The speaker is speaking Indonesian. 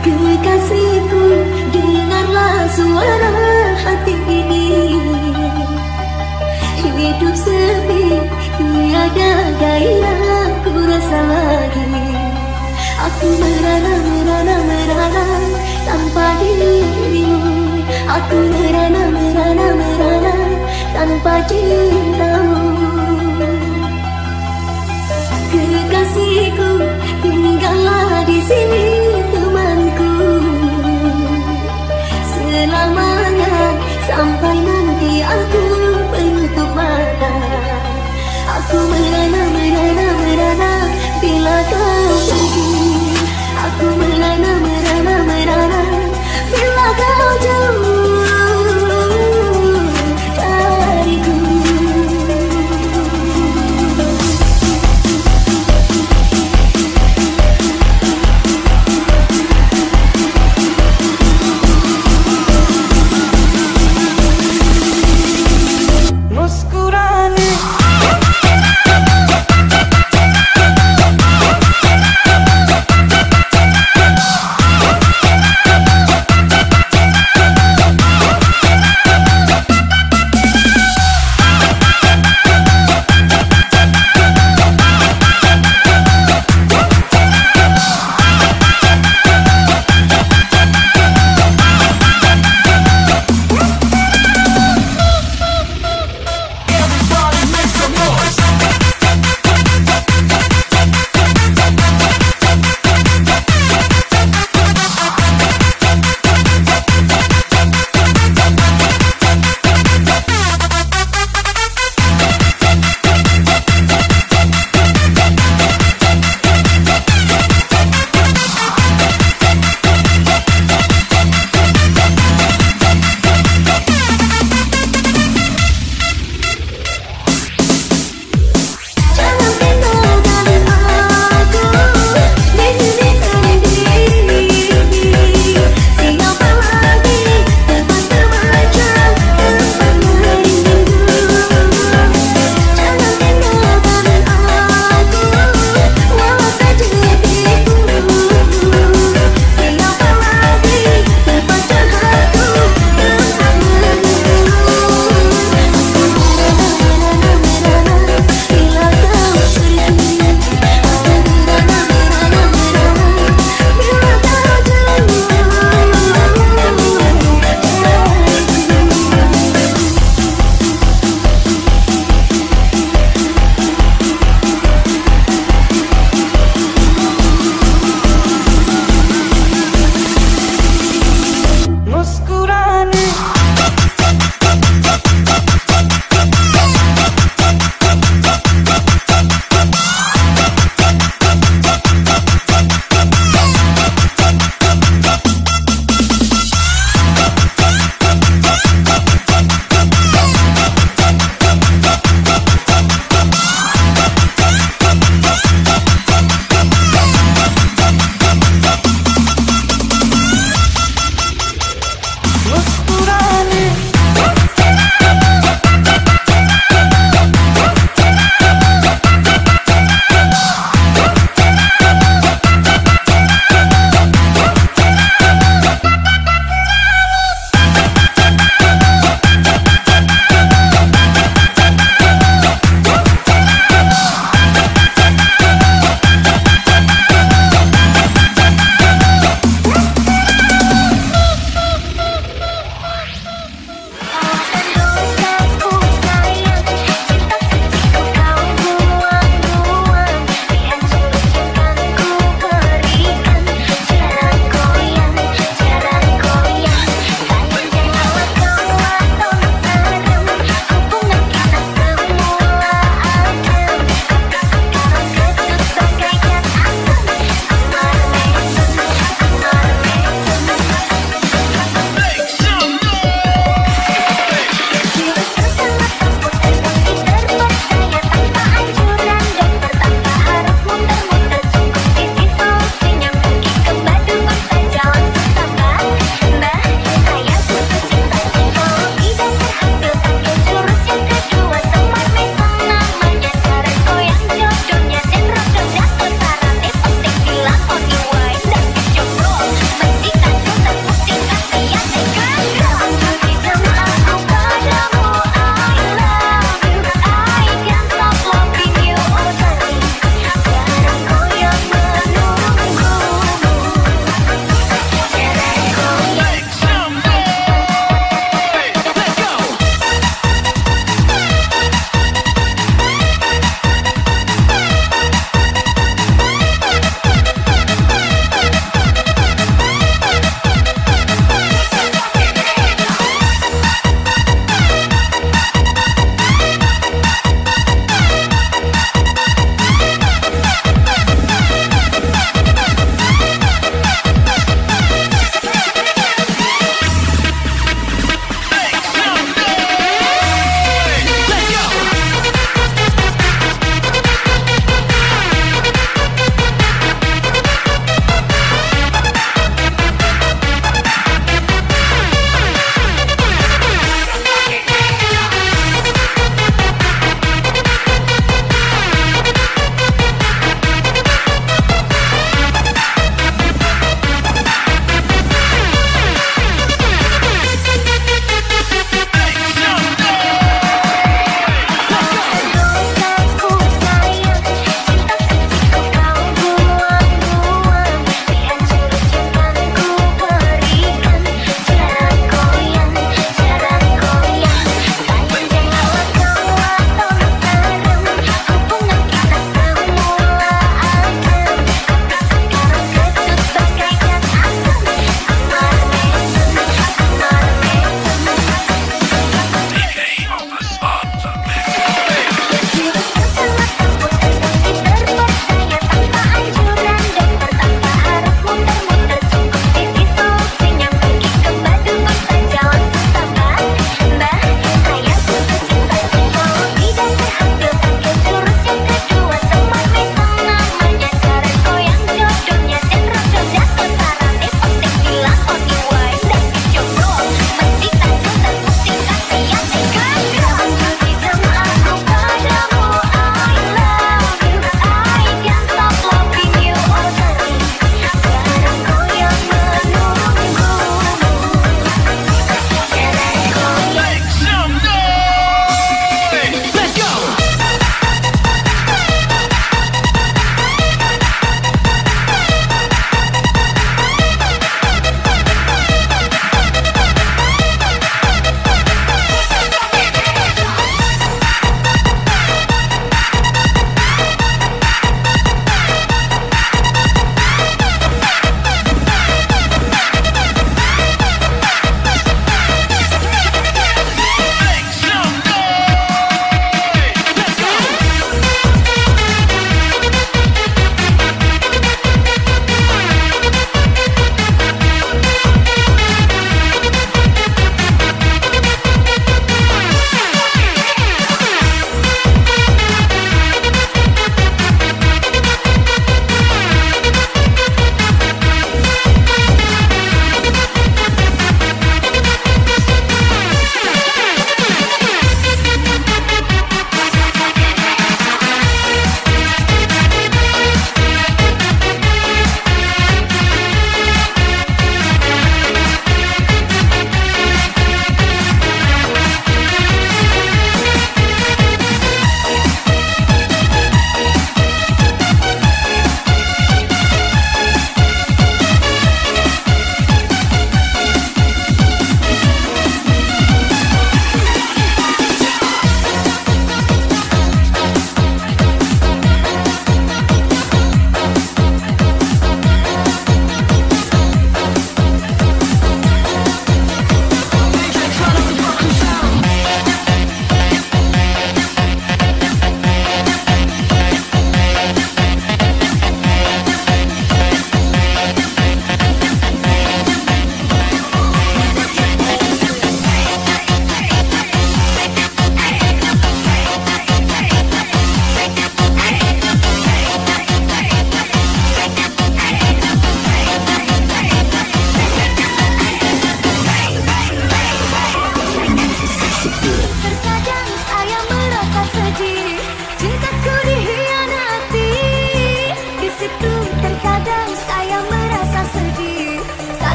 Kekasihku dengarlah suara hati ini. Hidup sepi tiada gairah ku rasa lagi. Aku merana merana merana tanpa dirimu. Aku merana merana merana tanpa cintamu. Kekasihku tinggallah di sini. selamanya Sampai nanti aku menutup mata. Aku merana, merana, merana Bila kau pergi Aku merana, merana, merana Bila kau jauh